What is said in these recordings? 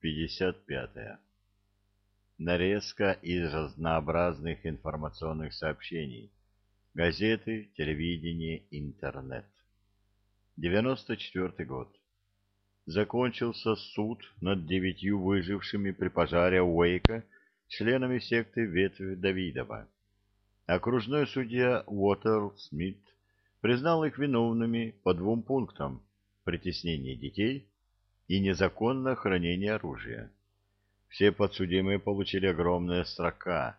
55. Нарезка из разнообразных информационных сообщений. Газеты, телевидение, интернет. 94 год. Закончился суд над девятью выжившими при пожаре Уэйка членами секты Ветвь Давидова. Окружной судья Уотер Смит признал их виновными по двум пунктам притеснение детей и незаконное хранение оружия. Все подсудимые получили огромные срока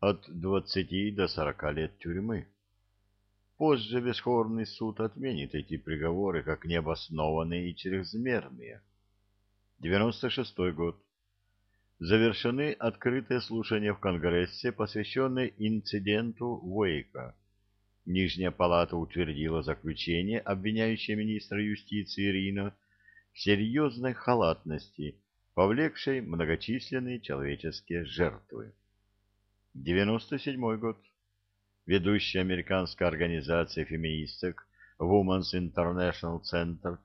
от 20 до 40 лет тюрьмы. Позже Верховный суд отменит эти приговоры как необоснованные и чрезмерные. 96 год. Завершены открытые слушания в Конгрессе, посвященные инциденту Уэйка. Нижняя палата утвердила заключение, обвиняющее министра юстиции Рино в серьезной халатности, повлекшей многочисленные человеческие жертвы. 97 год. Ведущая американская организация феминисток Women's International Center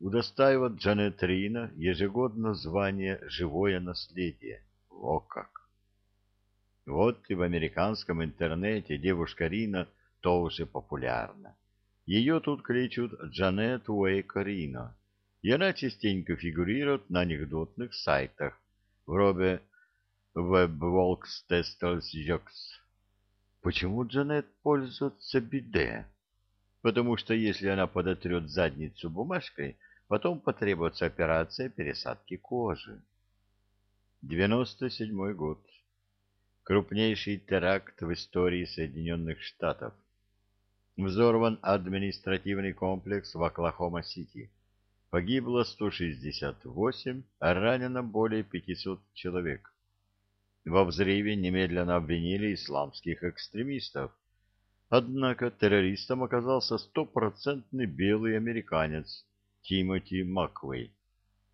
удостаивает Джанет Рино ежегодно звание «Живое наследие». О как! Вот и в американском интернете девушка Рина – тоже популярна. Ее тут кличут Джанет Уэйкорино, и она частенько фигурирует на анекдотных сайтах вроде WebWalks Почему Джанет пользуется биде? Потому что если она подотрет задницу бумажкой, потом потребуется операция пересадки кожи. 97 год. Крупнейший теракт в истории Соединенных Штатов. Взорван административный комплекс в Оклахома-Сити. Погибло 168, а ранено более 500 человек. Во взрыве немедленно обвинили исламских экстремистов. Однако террористом оказался стопроцентный белый американец Тимоти Маквей,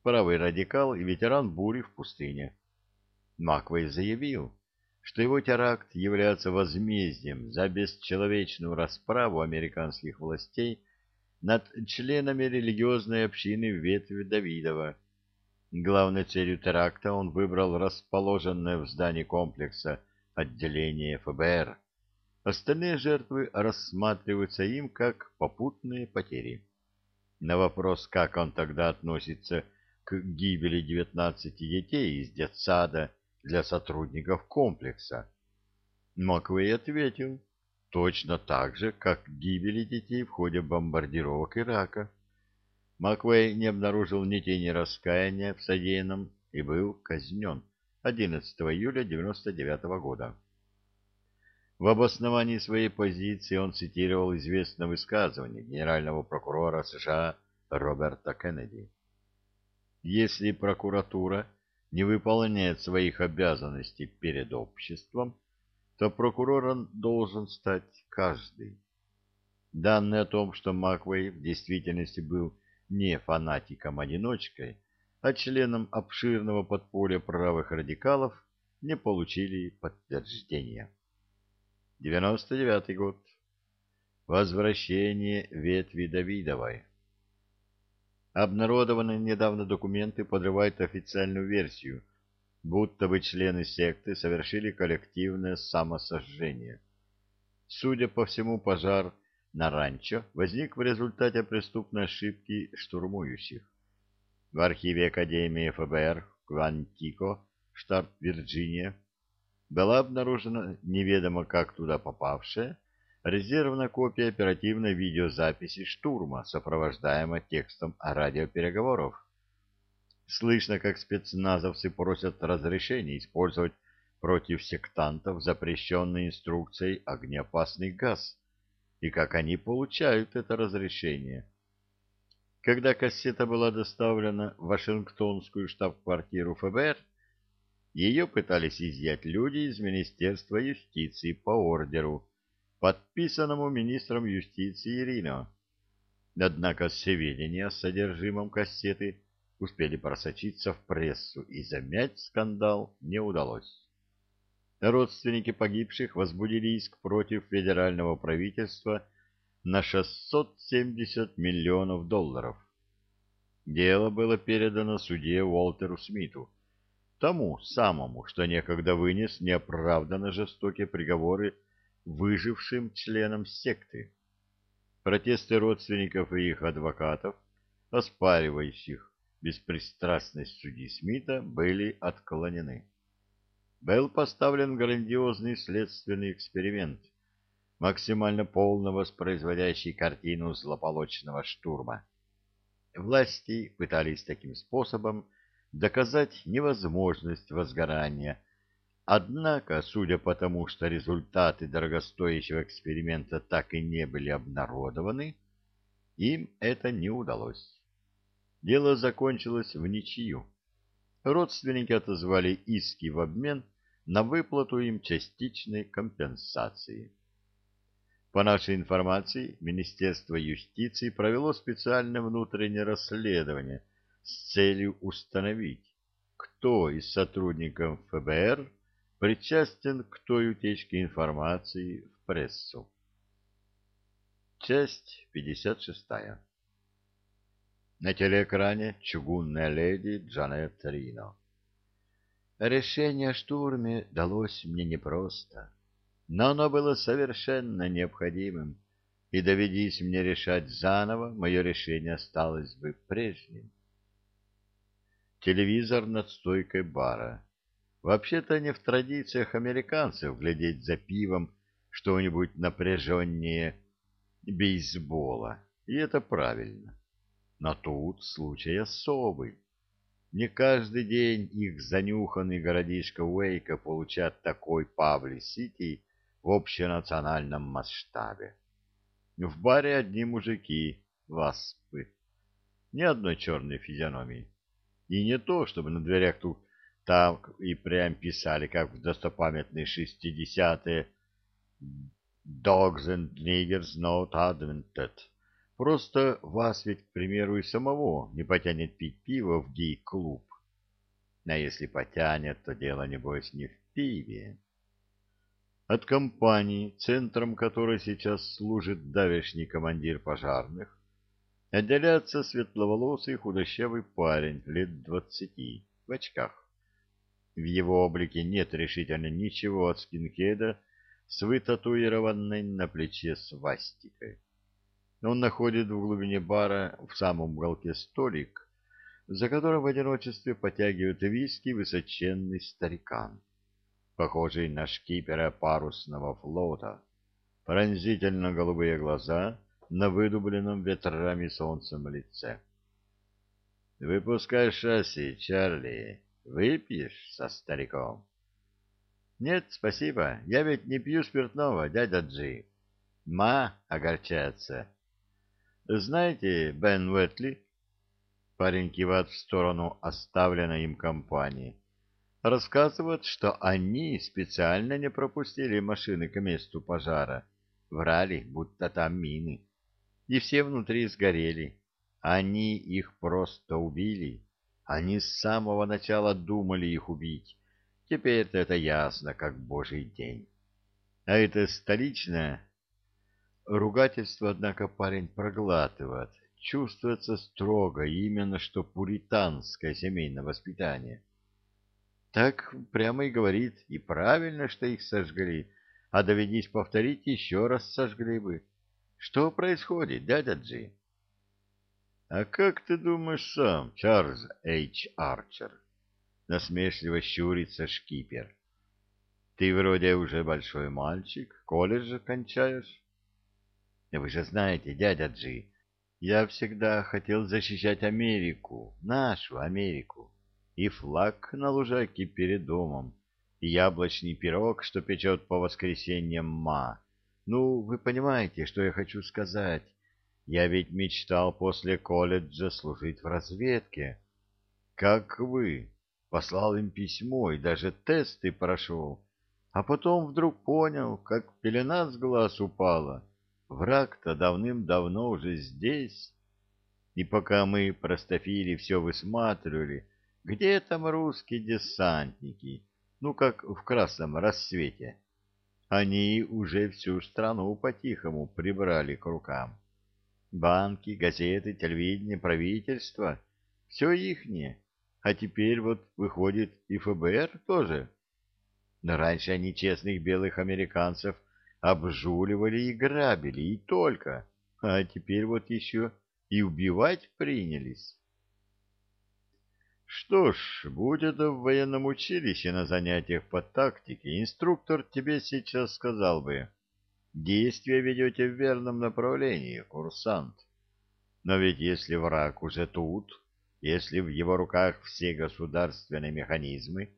правый радикал и ветеран бури в пустыне. Маквей заявил, что его теракт является возмездием за бесчеловечную расправу американских властей над членами религиозной общины ветви Давидова. Главной целью теракта он выбрал расположенное в здании комплекса отделение ФБР. Остальные жертвы рассматриваются им как попутные потери. На вопрос, как он тогда относится к гибели 19 детей из детсада, для сотрудников комплекса. Маквей ответил, точно так же, как гибели детей в ходе бомбардировок Ирака. Маквей не обнаружил ни тени раскаяния в содеянном и был казнен 11 июля 1999 года. В обосновании своей позиции он цитировал известное высказывание генерального прокурора США Роберта Кеннеди. Если прокуратура не выполняет своих обязанностей перед обществом, то прокурором должен стать каждый. Данные о том, что Маквей в действительности был не фанатиком-одиночкой, а членом обширного подполья правых радикалов, не получили подтверждения. 99 год. Возвращение ветви Давидовой. Обнародованные недавно документы подрывают официальную версию, будто бы члены секты совершили коллективное самосожжение. Судя по всему, пожар на ранчо возник в результате преступной ошибки штурмующих. В архиве Академии ФБР Квантико, штат Вирджиния, была обнаружена неведомо как туда попавшая резервная копия оперативной видеозаписи штурма, сопровождаемая текстом радиопереговоров. Слышно, как спецназовцы просят разрешения использовать против сектантов запрещенной инструкцией огнеопасный газ, и как они получают это разрешение. Когда кассета была доставлена в Вашингтонскую штаб-квартиру ФБР, ее пытались изъять люди из Министерства юстиции по ордеру, подписанному министром юстиции Рино. Однако сведения о содержимом кассеты успели просочиться в прессу, и замять скандал не удалось. Родственники погибших возбудили иск против федерального правительства на 670 миллионов долларов. дело было передано судье Уолтеру Смиту, тому самому, что некогда вынес неоправданно жестокие приговоры выжившим членам секты. Протесты родственников и их адвокатов, оспаривающих беспристрастность судьи Смита, были отклонены. Был поставлен грандиозный следственный эксперимент, максимально полно воспроизводящий картину злополучного штурма. Власти пытались таким способом доказать невозможность возгорания, однако, судя по тому, что результаты дорогостоящего эксперимента так и не были обнародованы, им это не удалось. Дело закончилось в ничью. Родственники отозвали иски в обмен на выплату им частичной компенсации. По нашей информации, Министерство юстиции провело специальное внутреннее расследование с целью установить, кто из сотрудников ФБР причастен к той утечке информации в прессу. Часть 56. На телеэкране чугунная леди Джанет Рино. Решение о штурме далось мне непросто но оно было совершенно необходимым, и доведись мне решать заново, мое решение осталось бы прежним. Телевизор над стойкой бара. Вообще-то не в традициях американцев глядеть за пивом что-нибудь напряженнее бейсбола, и это правильно. Но тут случай особый. Не каждый день их занюханный городишко Уэйка получат такой Павли-Сити, в общенациональном масштабе. В баре одни мужики, васпы, ни одной черной физиономии. И не то, чтобы на дверях тут так и прям писали, как в достопамятные шестидесятые «Dogs and niggers not advented». Просто вас ведь, к примеру, и самого не потянет пить пиво в гей-клуб. А если потянет, то дело, небось, не в пиве. От компании, центром которой сейчас служит давешний командир пожарных, отделяется светловолосый худощавый парень лет двадцати в очках. В его облике нет решительно ничего от скинхеда с вытатуированной на плече свастикой. Он находит в глубине бара в самом уголке столик, за которым в одиночестве потягивает виски высоченный старикан похожий на шкипера парусного флота, пронзительно голубые глаза на выдубленном ветрами солнцем лице. «Выпускай шасси, Чарли. Выпьешь со стариком?» «Нет, спасибо. Я ведь не пью спиртного, дядя Джи. Ма огорчается. Знаете, Бен Уэтли?» Парень кивает в сторону оставленной им компании рассказывают, что они специально не пропустили машины к месту пожара. Врали, будто там мины. И все внутри сгорели. Они их просто убили. Они с самого начала думали их убить. Теперь-то это ясно, как божий день. А это столичное... Ругательство, однако, парень проглатывает. Чувствуется строго, именно что пуританское семейное воспитание. Так прямо и говорит, и правильно, что их сожгли, а доведись повторить, еще раз сожгли бы. Что происходит, дядя Джи? — А как ты думаешь сам, Чарльз Эйч Арчер? — насмешливо щурится шкипер. — Ты вроде уже большой мальчик, колледж кончаешь. — Вы же знаете, дядя Джи, я всегда хотел защищать Америку, нашу Америку и флаг на лужайке перед домом, и яблочный пирог, что печет по воскресеньям ма. Ну, вы понимаете, что я хочу сказать. Я ведь мечтал после колледжа служить в разведке. Как вы. Послал им письмо и даже тесты прошел. А потом вдруг понял, как пелена с глаз упала. Враг-то давным-давно уже здесь. И пока мы, простофили, все высматривали, где там русские десантники? Ну, как в красном рассвете. Они уже всю страну по-тихому прибрали к рукам. Банки, газеты, телевидение, правительство все ихнее. А теперь вот выходит и ФБР тоже. Но раньше они честных белых американцев обжуливали и грабили, и только. А теперь вот еще и убивать принялись. Что ж, будет в военном училище на занятиях по тактике, инструктор тебе сейчас сказал бы, действия ведете в верном направлении, курсант. Но ведь если враг уже тут, если в его руках все государственные механизмы,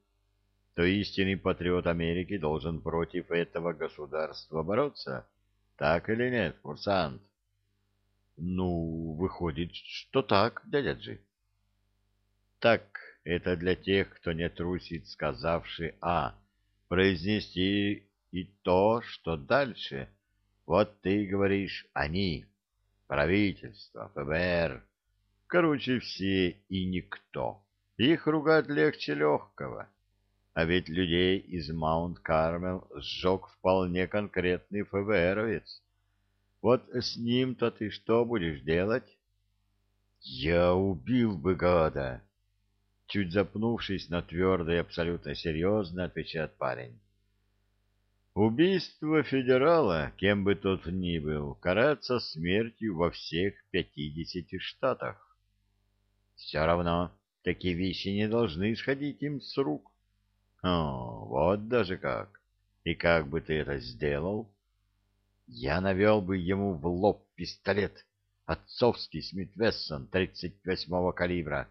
то истинный патриот Америки должен против этого государства бороться. Так или нет, курсант? Ну, выходит, что так, дядя Джи. Так, это для тех, кто не трусит, сказавший «а», произнести и то, что дальше. Вот ты говоришь «они», правительство, ФБР, короче, все и никто. Их ругать легче легкого. А ведь людей из Маунт-Кармел сжег вполне конкретный ФБРовец. Вот с ним-то ты что будешь делать? Я убил бы гада, Чуть запнувшись, но твердо и абсолютно серьезно отвечает парень. Убийство федерала, кем бы тот ни был, карается смертью во всех пятидесяти штатах. Все равно такие вещи не должны исходить им с рук. О, вот даже как. И как бы ты это сделал? Я навел бы ему в лоб пистолет, отцовский Смит Вессон 38-го калибра,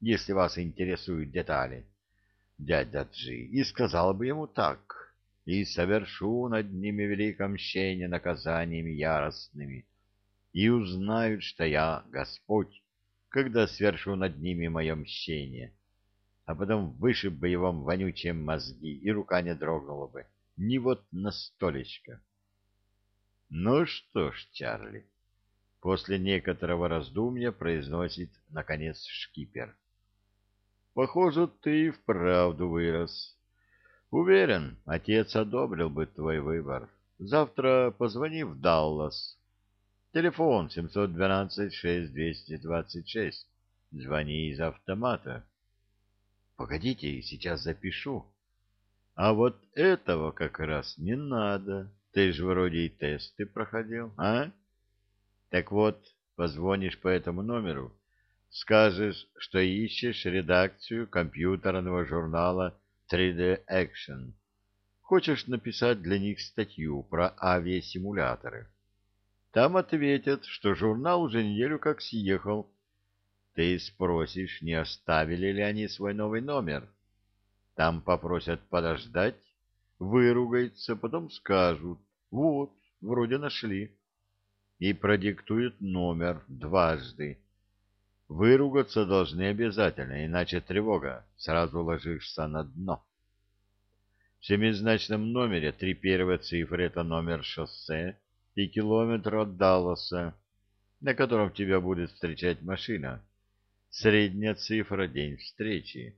если вас интересуют детали, дядя Джи, и сказал бы ему так, и совершу над ними великое мщение наказаниями яростными, и узнают, что я Господь, когда свершу над ними мое мщение, а потом вышиб бы его вонючие мозги, и рука не дрогнула бы, ни вот на столечко. Ну что ж, Чарли, после некоторого раздумья произносит, наконец, шкипер. Похоже, ты вправду вырос. Уверен, отец одобрил бы твой выбор. Завтра позвони в Даллас. Телефон 712-6226. Звони из автомата. Погодите, сейчас запишу. А вот этого как раз не надо. Ты же вроде и тесты проходил, а? Так вот, позвонишь по этому номеру Скажешь, что ищешь редакцию компьютерного журнала 3D Action. Хочешь написать для них статью про авиасимуляторы. Там ответят, что журнал уже неделю как съехал. Ты спросишь, не оставили ли они свой новый номер. Там попросят подождать, выругаются, потом скажут, вот, вроде нашли. И продиктуют номер дважды Выругаться должны обязательно, иначе тревога, сразу ложишься на дно. В семизначном номере три первые цифры — это номер шоссе и километр от Далласа, на котором тебя будет встречать машина. Средняя цифра — день встречи.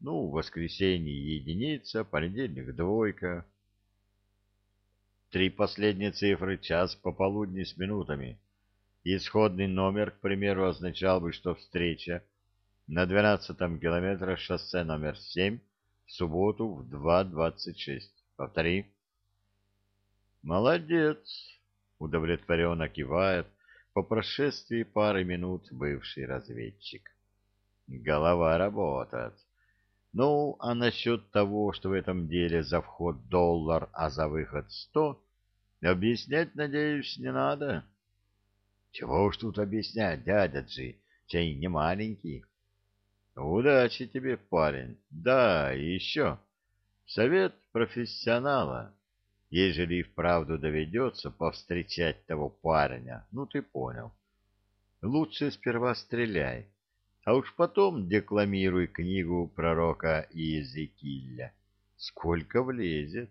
Ну, воскресенье — единица, понедельник — двойка. Три последние цифры — час пополудни с минутами — Исходный номер, к примеру, означал бы, что встреча на 12-м километре шоссе номер 7 в субботу в 2.26. Повтори. Молодец, удовлетворенно кивает по прошествии пары минут бывший разведчик. Голова работает. Ну, а насчет того, что в этом деле за вход доллар, а за выход сто, объяснять, надеюсь, не надо. Чего уж тут объяснять, дядя Джи, чай не маленький. Удачи тебе, парень. Да, и еще. Совет профессионала. Ежели и вправду доведется повстречать того парня, ну ты понял. Лучше сперва стреляй, а уж потом декламируй книгу пророка Иезекииля. Сколько влезет.